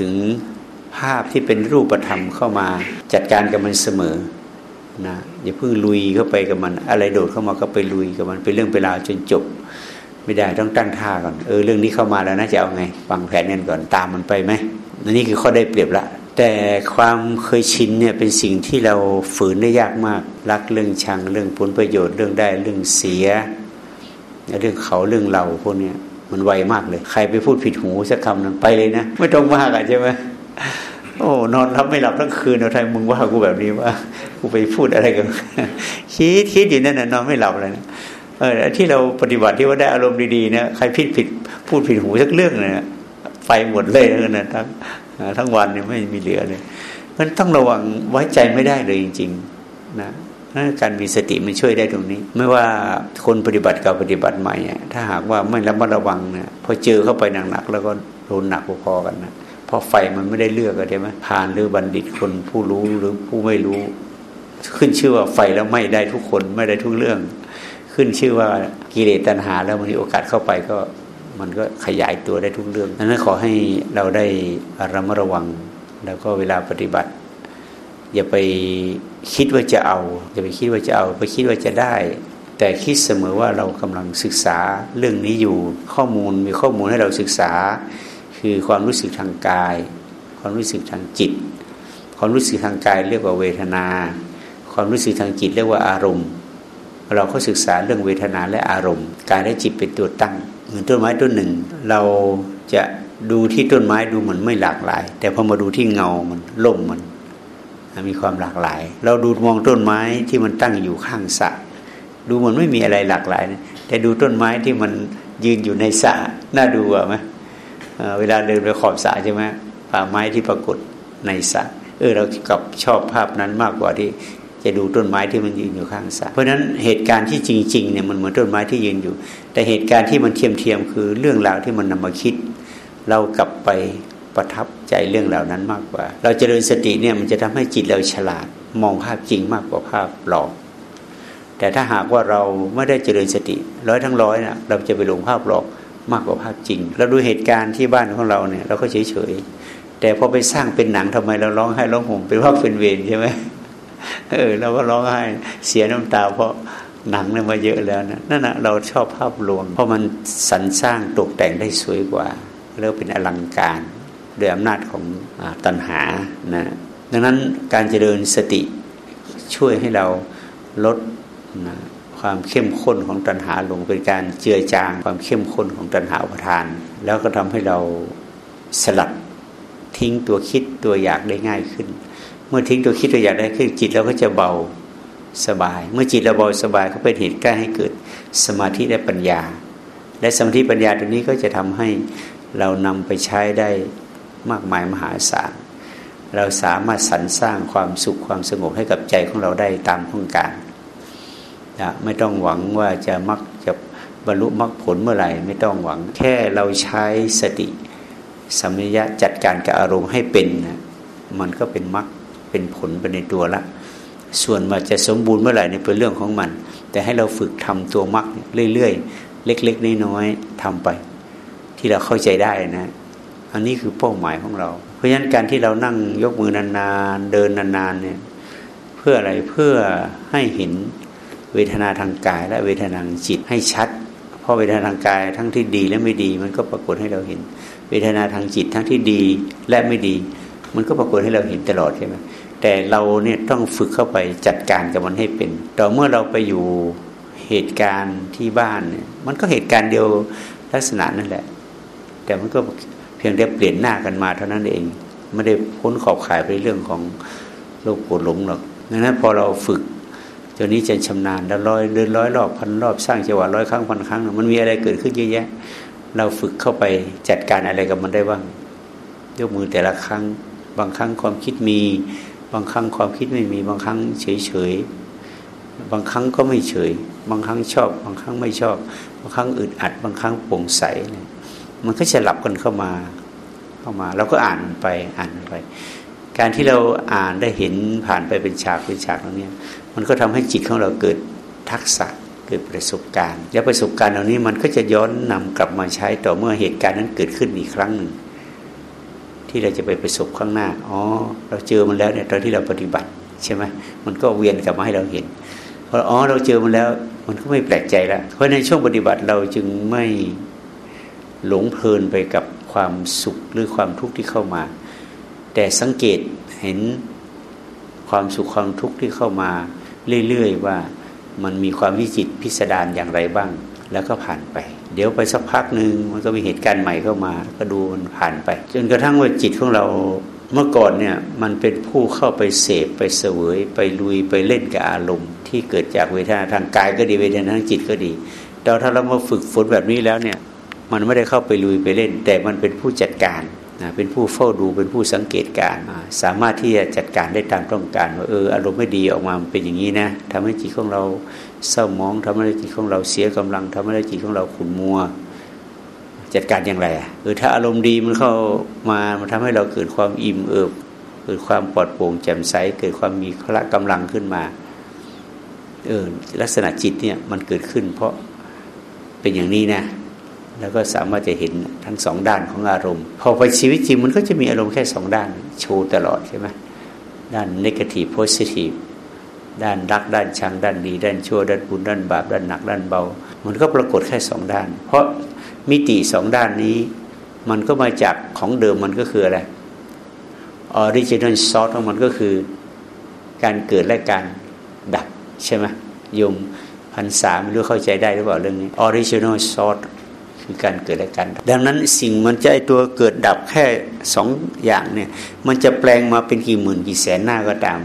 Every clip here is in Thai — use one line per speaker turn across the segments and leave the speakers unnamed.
ถึงภาพที่เป็นรูปธรรมเข้ามาจัดการกับมันเสมอนะอย่าเพิ่งลุยเข้าไปกับมัน อะไรโดดเข้ามาก็ไปลุยกับมันเป็นเรื่องเวลาจนจบ ไม่ได้ต้องตั้งท่าก่อนเออเรื่องนี้เข้ามาแล้วนะจะเอาไงวางแผนกันก่อนตามมันไปไหมนี่คือข้อได้เปรียบละ แต่ความเคยชินเนี่ยเป็นสิ่งที่เราฝืนได้ยากมาก รักเรื่องชังเรื่องผลประโยชน์เรื่องได้เรื่องเสีย เรื่องเขาเรื่องเราพวกเนี้ย มันไวมากเลย ใครไปพูดผิดหูสักคำนั้นไปเลยนะไม่ต้องมากอะใช่ไหมโอ้นอนรับไม่หลับทั้งคืนเอาไทยมึงว่ากูแบบนี้ว่ากูไปพูดอะไรกันคิดคิดอยู่นั่นน่ะนอนไม่หลับเลยนะเออที่เราปฏิบัติที่ว่าได้อารมณ์ดีๆเนี่ยใครผิดผิดพูดผิดหูสักเรื่องเนี่ยไฟหมดเลยนะทั้งทั้งวันเนี่ยไม่มีเหลือเลยมันต้องระวังไว้ใจไม่ได้เลยจริง ๆ นะ การมีสติมันช่วยได้ตรงนี้ ไม่ว่าคนปฏิบัติกับปฏิบัติใหม่ถ้าหากว่าไม่ระมัดระวังเนี่ยพอเจอเข้าไปหนักๆแล้วก็โดนหนักพอๆกันนะเพราะไฟมันไม่ได้เลือกใช่ไหมผ่านหรือบัณฑิตคนผู้รู้หรือผู้ไม่รู้ ขึ้นชื่อว่าไฟแล้วไม่ได้ทุกคนไม่ได้ทุกเรื่อง ขึ้นชื่อว่ากิเลสตัณหา แล้วมันมีโอกาสเข้าไปก็มันก็ขยายตัวได้ทุกเรื่องดังนั้นขอให้เราได้ระมัดระวัง แล้วก็เวลาปฏิบัติ อย่าไป คิดว่าจะเอาอย่าไปคิดว่าจะเอาไปคิดว่าจะได้ แต่คิดเสมอว่าเรากำลังศึกษาเรื่องนี้อยู่ข้อมูลมีข้อมูลให้เราศึกษา คือความรู้สึกทางกาย ความรู้สึกทางจิต ความรู้สึกทางกายเรียกว่าเวทนา ความรู้สึกทางจิตเรียกว่าอารมณ์ เราก็ศึกษาเรื่องเวทนาและอารมณ์กายและจิตเป็นตัวตั้งเหมือนต้นไม้ต้นหนึ่ง เราจะดูที่ต้นไม้ดูเหมือนไม่หลากหลาย แต่พอมาดูที่เงามันล่มมัน มีความหลากหลาย เราดูมองต้นไม้ที่มันตั้งอยู่ข้างสระดูมันไม่มีอะไรหลากหลาย แต่ดูต้นไม้ที่มันยืนอยู่ในสระน่าดูอะไหมเวลาเดินไปขอบสระใช่ไหมป่าไม้ที่ปรากฏในสระเออเรากับชอบภาพนั้นมากกว่าที่จะดูต้นไม้ที่มันยืนอยู่ข้างสระเพราะฉะนั้นเหตุการณ์ที่จริงๆเนี่ยมันเหมือนต้นไม้ที่ยืนอยู่ แต่เหตุการณ์ที่มันเทียมเทียมคือเรื่องราวที่มันนำมาคิด เรากลับไป ประทับใจเรื่องเหล่านั้นมากกว่า เราจเจริญสติเนี่ยมันจะทำให้จิตเราฉลาด มองภาพจริงมากกว่าภาพหลอก แต่ถ้าหากว่าเราไม่ได้เจริญสติ ร้อยทั้งร้อยนะเราจะไปหลงภาพหลอกมากกว่าภาพจริง เราดูเหตุการณ์ที่บ้านของเราเนี่ยเราก็เฉยเฉยแต่พอไปสร้างเป็นหนังทำไมเราร้องไห้ร้องห่มเป็นว่าเป็นเวรใช่ไหมเออเราก็ร้องไห้เสียน้ำตา เพราะหนังเนี่ยมาเยอะแล้วนะนั่นนะเราชอบภาพลวง เพราะมันสรรสร้างตกแต่งได้สวยกว่าแล้วเป็นอลังการ ด้วยอำนาจของอตัณหานะดังนั้นการเจริญสติช่วยให้เราลดนะความเข้มข้นของตัณหาลงเป็นการเจือจางความเข้มข้นของตัณหาประทาน แล้วก็ทำให้เราสลัดทิ้งตัวคิดตัวอยากได้ง่ายขึ้น เมื่อทิ้งตัวคิดตัวอยากได้ขึ้นจิตเราก็จะเบาสบาย เมื่อจิตเราเบาสบายก็เป็นเหตุใกล้ให้เกิดสมาธิและปัญญา และสมาธิปัญญาตัวนี้ก็จะทำให้เรานำไปใช้ได้ มากมายมหาศาล เราสามารถสรรสร้างความสุขความสงบให้กับใจของเราได้ตามต้องการนะไม่ต้องหวังว่าจะมักจะบรรลุมรรคผลเมื่อไหร่ ไม่ต้องหวังแค่เราใช้สติสัมยะจัดการกับอารมณ์ให้เป็นนะมันก็เป็นมรรคเป็นผลไปในตัวละ ส่วนมาจะสมบูรณ์เมื่อไหร่เนี่ยเป็นเรื่องของมัน แต่ให้เราฝึกทำตัวมรรคเรื่อยๆ เล็ก ๆ น้อยๆทำไป ที่เราเข้าใจได้นะ อันนี้คือเป้าหมายของเรา เพราะฉะนั้นการที่เรานั่งยกมือนานๆเดินนานๆเนี่ยเพื่ออะไรเพื่อให้เห็นเวทนาทางกาย และเวทนาทางจิตให้ชัด เพราะเวทนาทางกายทั้งที่ดีและไม่ดี มันก็ปรากฏให้เราเห็น เวทนาทางจิตทั้งที่ดีและไม่ดี มันก็ปรากฏให้เราเห็นตลอดใช่ไหมแต่เราเนี่ยต้องฝึกเข้าไปจัดการกับมันให้เป็น ต่อเมื่อเราไปอยู่เหตุการณ์ที่บ้านเนี่ยมันก็เหตุการณ์เดียวลักษณะนั่นแหละ แต่มันก็ พียงแต่เปลี่ยนหน้ากันมาเท่านั้นเอง ไม่ได้พ้นขอบข่ายไปเรื่องของโลกโกรธหลงหรอกดังนั้นพอเราฝึกจนนี้จะชำนาญแล้วร้อยเดินร้อยรอบพันรอบสร้างจังหวะร้อยครั้งพันครั้ง มันมีอะไรเกิดขึ้นเยอะแยะ เราฝึกเข้าไปจัดการอะไรกับมันได้บ้างยกมือแต่ละครั้ง บางครั้งความคิดมี บางครั้งความคิดไม่มี บางครั้งเฉยเฉยบางครั้งก็ไม่เฉย บางครั้งชอบ บางครั้งไม่ชอบ บางครั้งอึดอัด บางครั้งโปร่งใสเนี่ย มันก็จะหลับกันเข้ามาเข้ามาเราก็อ่านไปอ่านไป การที่เราอ่านได้เห็นผ่านไปเป็นฉากเป็นฉากตรงนี้มันก็ทำให้จิตของเราเกิดทักษะเกิดประสบการณ์ แล้วประสบการณ์เหล่านี้มันก็จะย้อนนำกลับมาใช้ต่อเมื่อเหตุการณ์นั้นเกิดขึ้นอีกครั้งหนึ่งทที่เราจะไปประสบข้างหน้าอ๋อเราเจอมันแล้วเนี่ยตอนที่เราปฏิบัติใช่ไหมมันก็เวียนกลับมาให้เราเห็นพออ๋อเราเจอมันแล้ว มันก็ไม่แปลกใจแล้วเพราะในช่วงปฏิบัติเราจึงไม่ หลงเพลินไปกับความสุขหรือความทุกข์ที่เข้ามา แต่สังเกตเห็นความสุขความทุกข์ที่เข้ามาเรื่อยๆว่ามันมีความวิจิตพิสดารอย่างไรบ้าง แล้วก็ผ่านไป เดี๋ยวไปสักพักหนึ่งมันก็มีเหตุการณ์ใหม่เข้ามา ก็ดูมันผ่านไป จนกระทั่งว่าจิตของเราเมื่อก่อนเนี่ยมันเป็นผู้เข้าไปเสพไปเสวย ไปลุยไปเล่นกับอารมณ์ ที่เกิดจากเวทนาทางกายก็ดีเวทนาทางจิตก็ดีแต่ถ้าเรามาฝึกฝนแบบนี้แล้วเนี่ย มันไม่ได้เข้าไปลุยไปเล่น แต่มันเป็นผู้จัดการนะเป็นผู้เฝ้าดูเป็นผู้สังเกตการ สามารถที่จะจัดการได้ตามต้องการว่าเอออารมณ์ไม่ดีออกมาเป็นอย่างนี้นะทำให้จิตของเราเศร้ามองทำให้จิตของเราเสียกำลังทำให้จิตของเราขุ่นมัว จัดการอย่างไรอะเออถ้าอารมณ์ดีมันเข้ามามันทำให้เราเกิดความอิ่มเอิบเกิดความปลอดโปร่งแจ่มใสเกิดความมีพละกำลังขึ้นมาเออลักษณะจิตเนี่ยมันเกิดขึ้น เพราะเป็นอย่างนี้นะ แล้วก็สามารถจะเห็นทั้งสองด้านของอารมณ์ พอไปชีวิตจริงมันก็จะมีอารมณ์แค่สองด้านโชว์ตลอดใช่ไหมด้าน negative positive ด้านรักด้านชังด้านดีด้านชั่วด้านบุญด้านบาปด้านหนักด้านเบา มันก็ปรากฏแค่สองด้าน เพราะมิติสองด้านนี้ มันก็มาจากของเดิมมันก็คืออะไร original source ของมันก็คือการเกิดและการดับใช่ไหมยมพันสามไม่รู้เข้าใจได้หรือเปล่าเรื่องนี้ออริจินัลซอส คือการเกิดและการดับดังนั้นสิ่งมันจะไอตัวเกิดดับแค่สองอย่างเนี่ย มันจะแปลงมาเป็นกี่หมื่นกี่แสนหน้าก็ตาม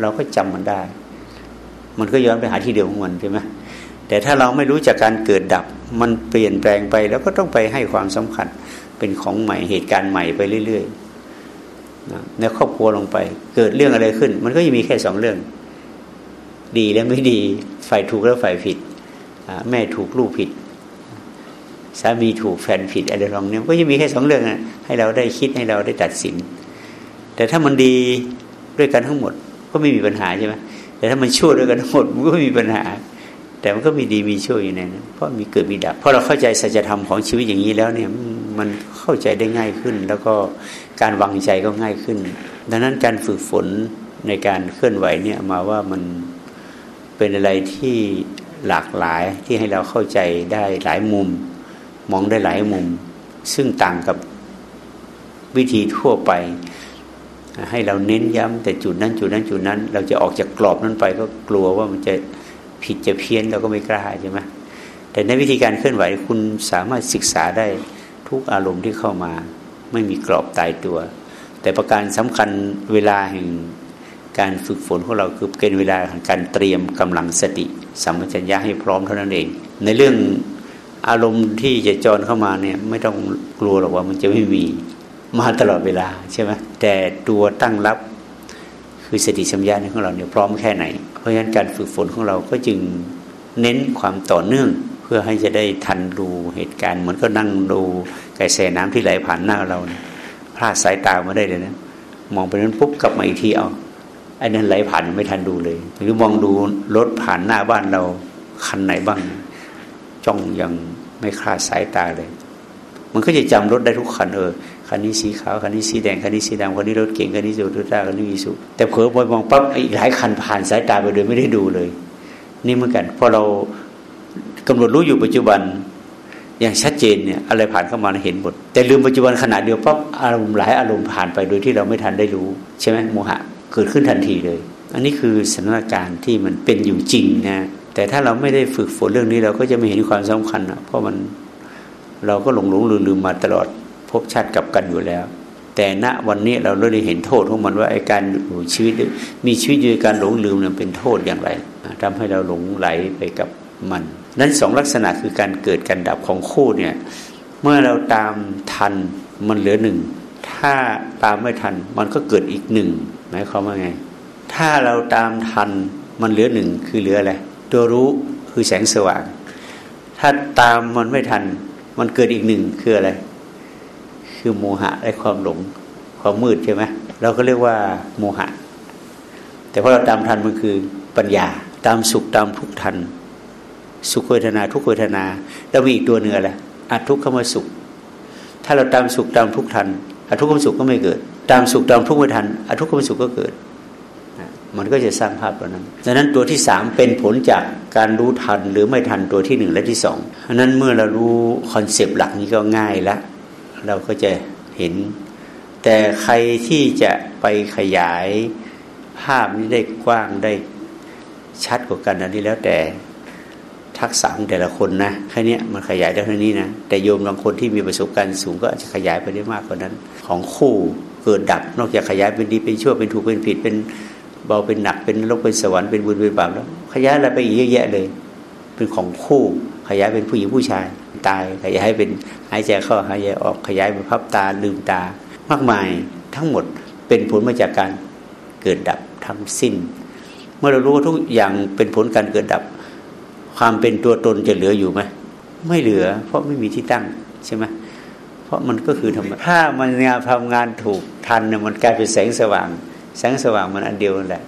เราก็จำมันได้ มันก็ย้อนไปหาที่เดียวของมันใช่ไหมแต่ถ้าเราไม่รู้จากการเกิดดับ มันเปลี่ยนแปลงไปแล้วก็ต้องไปให้ความสำคัญเป็นของใหม่เหตุการณ์ใหม่ไปเรื่อยๆในครอบครัวลงไป เกิดเรื่องอะไรขึ้น มันก็ยังมีแค่สองเรื่อง ดีและไม่ดีฝ่ายถูกและฝ่ายผิดแม่ถูกลูกผิด สามีถูกแฟนผิดอะไรลองเนี้ยก็จะมีแค่สองเรื่องนะให้เราได้คิดให้เราได้ตัดสิน แต่ถ้ามันดีด้วยกันทั้งหมด ก็ไม่มีปัญหาใช่ไหมแต่ถ้ามันชั่วด้วยกันทั้งหมดมันก็ม่มีปัญหา แต่มันก็มีดีมีชั่วอยู่ในนั้นเพราะมีเกิดมีดับเพราะเราเข้าใจสัจธรรมของชีวิตอย่างนี้แล้วเนี่ยมันเข้าใจได้ง่ายขึ้น แล้วก็การวางใจก็ง่ายขึ้น ดังนั้นการฝึกฝนในการเคลื่อนไหวเนี่ยมาว่ามันเป็นอะไรที่หลากหลายที่ให้เราเข้าใจได้หลายมุม มองได้หลายมุม ซึ่งต่างกับวิธีทั่วไป ให้เราเน้นย้ำแต่จุดนั้นจุดนั้นจุดนั้น เราจะออกจากกรอบนั้นไปก็กลัวว่ามันจะผิดจะเพี้ยนเราก็ไม่กล้าใช่ไหมแต่ในวิธีการเคลื่อนไหวคุณสามารถศึกษาได้ทุกอารมณ์ที่เข้ามา ไม่มีกรอบตายตัว แต่ประการสำคัญเวลาแห่งการฝึกฝนของเราคือเป็นเวลาของการเตรียมกำลังสติสัมปชัญญะให้พร้อมเท่านั้นเอง ในเรื่อง อารมณ์ที่จะจรเข้ามาเนี่ย ไม่ต้องกลัวหรอกว่ามันจะไม่มีมาตลอดเวลาใช่ไหมแต่ตัวตั้งรับคือสติสัมยาในของเราเนี่ยพร้อมแค่ไหน เพราะฉะนั้นการฝึกฝนของเราก็จึงเน้นความต่อเนื่อง เพื่อให้จะได้ทันดูเหตุการณ์เหมือนก็นั่งดูกระแสน้ำที่ไหลผ่านหน้าเราพลาดสายตามาได้เลยนะมองไปนั้นปุ๊บกลับมาอีกทีเอาไอ้นั้นไหลผ่านไม่ทันดูเลย หรือมองดูรถผ่านหน้าบ้านเราคันไหนบ้าง จ้องอยัง ไม่คลาดสายตาเลย มันก็จะจำรถได้ทุกคันเออคันนี้สีขาวคันนี้สีแดงคันนี้สีดำคันนี้รถเก่งคันนี้สูตรต้าคันนี้มีสุแต่เผลอไปมองปั๊บอีกหลายคันผ่านสายตาไปโดยไม่ได้ดูเลย นี่เหมือนกันพอเรากำหนดรู้อยู่ปัจจุบันอย่างชัดเจนเนี่ยอะไรผ่านเข้ามาเห็นหมด แต่ลืมปัจจุบันขนาดเดียวปั๊บอารมณ์หลายอารมณ์ผ่านไปโดยที่เราไม่ทันได้รู้ ใช่ไหมโมหะเกิดขึ้นทันทีเลย อันนี้คือสถานการณ์ที่มันเป็นอยู่จริงนะ แต่ถ้าเราไม่ได้ฝึกฝนเรื่องนี้เราก็จะไม่เห็นความสำคัญนะเพราะมันเราก็หลงหลงลืมลืมมาตลอดพบชาติกับกันอยู่แล้ว แต่ณวันนี้เราได้เห็นโทษของมันว่าไอ้การอยู่ชีวิตมีชีวิตอยู่การหลงลืมเนี่ยเป็นโทษอย่างไรทำให้เราหลงไหลไปกับมัน นั้นสองลักษณะคือการเกิดการดับของคู่เนี่ยเมื่อเราตามทันมันเหลือหนึ่งถ้าตามไม่ทันมันก็เกิดอีกหนึ่งหมายความว่าไง ถ้าเราตามทันมันเหลือหนึ่งคือเหลืออะไร ตัวรู้คือแสงสว่าง ถ้าตามมันไม่ทัน มันเกิดอีกหนึ่งคืออะไร คือโมหะและความหลงความมืดใช่ไหมเราก็เรียกว่าโมหะ แต่พอเราตามทันมันคือปัญญา ตามสุขตามทุกทัน สุขเวทนาทุกเวทนาแล้วมีอีกตัวเนื้อแหละอัดทุกข์เข้ามาสุข ถ้าเราตามสุขตามทุกทันอัทุกขมสุขก็ไม่เกิด ตามสุขตามทุกข์ไม่ทันอทุกขมสุขก็เกิด มันก็จะสร้างภาพตัวนั้น ดังนั้นตัวที่สามเป็นผลจากการรู้ทันหรือไม่ทันตัวที่หนึ่งและที่สองเพราะนั้นเมื่อเรารู้คอนเซปต์หลักนี้ก็ง่ายแล้วเราก็จะเห็น แต่ใครที่จะไปขยายภาพนี้ได้กว้างได้ชัดกว่ากันอันนี้แล้วแต่ทักษะของแต่ละคนนะแค่นี้มันขยายได้เท่านี้นะแต่โยมบางคนที่มีประสบการณ์สูงก็อาจจะขยายไปได้มากกว่านั้น ของคู่เกิดดับ นอกจากขยายเป็นดีเป็นชั่วเป็นถูกเป็นผิดเป็น เบาเป็นหนักเป็นลกเป็นสวรรค์เป็นบุญเป็นบาปแล้ว ขยายอะไรไปอีกเยอะแยะเลย เป็นของคู่ขยายเป็นผู้หญิงผู้ชายตาย ขยายเป็นหายใจเข้าหายใจออกขยายเป็นพับตาลืมตา มากมายทั้งหมดเป็นผลมาจากการเกิดดับทั้งสิ้น เมื่อเรารู้ว่าทุกอย่างเป็นผลการเกิดดับ ความเป็นตัวตนจะเหลืออยู่ไหมไม่เหลือ เพราะไม่มีที่ตั้งใช่ไหมเพราะมันก็คือธรรมถ้ามันงานทำงานถูกทันเนี่ยมันกลายเป็นแสงสว่าง แสงสว่างมันอันเดียวกันแหละ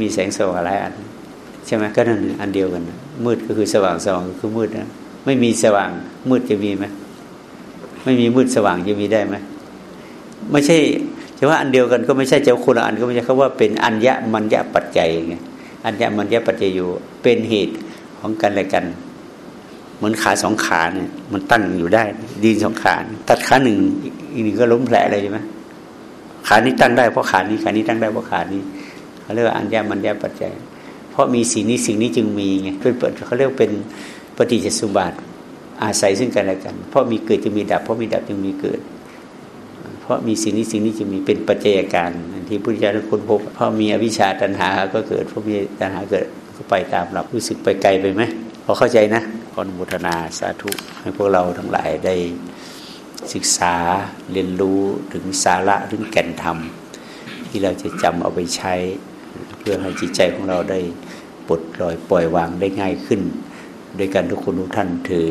มีแสงสว่างหลายอันใช่ไหมก็นั่นอันเดียวกัน มืดก็คือสว่างสว่างก็คือมืดนะไม่มีสว่างมืดจะมีไหมไม่มีมืดสว่างจะมีได้ไหมไม่ใช่จะว่าอันเดียวกันก็ไม่ใช่เจ้าคนละอันก็ไม่ใช่เขาว่าเป็นอัญญะมัญญะปัจจัยไงอัญญะมัญญะปัจจัยอยู่เป็นเหตุของกันและกัน เหมือนขาสองขาเนี่ยมันตั้งอยู่ได้ดินสองขาตัดขาหนึ่งอีกหนึ่งก็ล้มแผลอะไรใช่ไหม ขานี้ตั้งได้เพราะขานี้ขานี้ตั้งได้เพราะขานี้เขาเรียกว่าอัญญามัญญาปัจจัย เพราะมีสิ่งนี้สิ่งนี้จึงมีไงเป็นเขาเรียกเป็นปฏิจจสมบัติอาศัยซึ่งกันและกัน เพราะมีเกิดจึงมีดับ เพราะมีดับจึงมีเกิด เพราะมีสิ่งนี้สิ่งนี้จึงมีเป็นปัจจัยการที่พุทธเจ้าทุกคนพบเพราะมีอวิชชาตัณหาก็เกิดเพราะมีตัณหาเกิดก็ไปตามหลับรู้สึกไปไกลไปไหมพอเข้าใจนะขออนุโมทนาสาธุให้พวกเราทั้งหลายได้ ศึกษาเรียนรู้ถึงสาระถึงแก่นธรรม ที่เราจะจำเอาไปใช้ เพื่อให้จิตใจของเราได้ปลดปล่อยปล่อยวางได้ง่ายขึ้น โดยการทุกคนทุกท่านถือ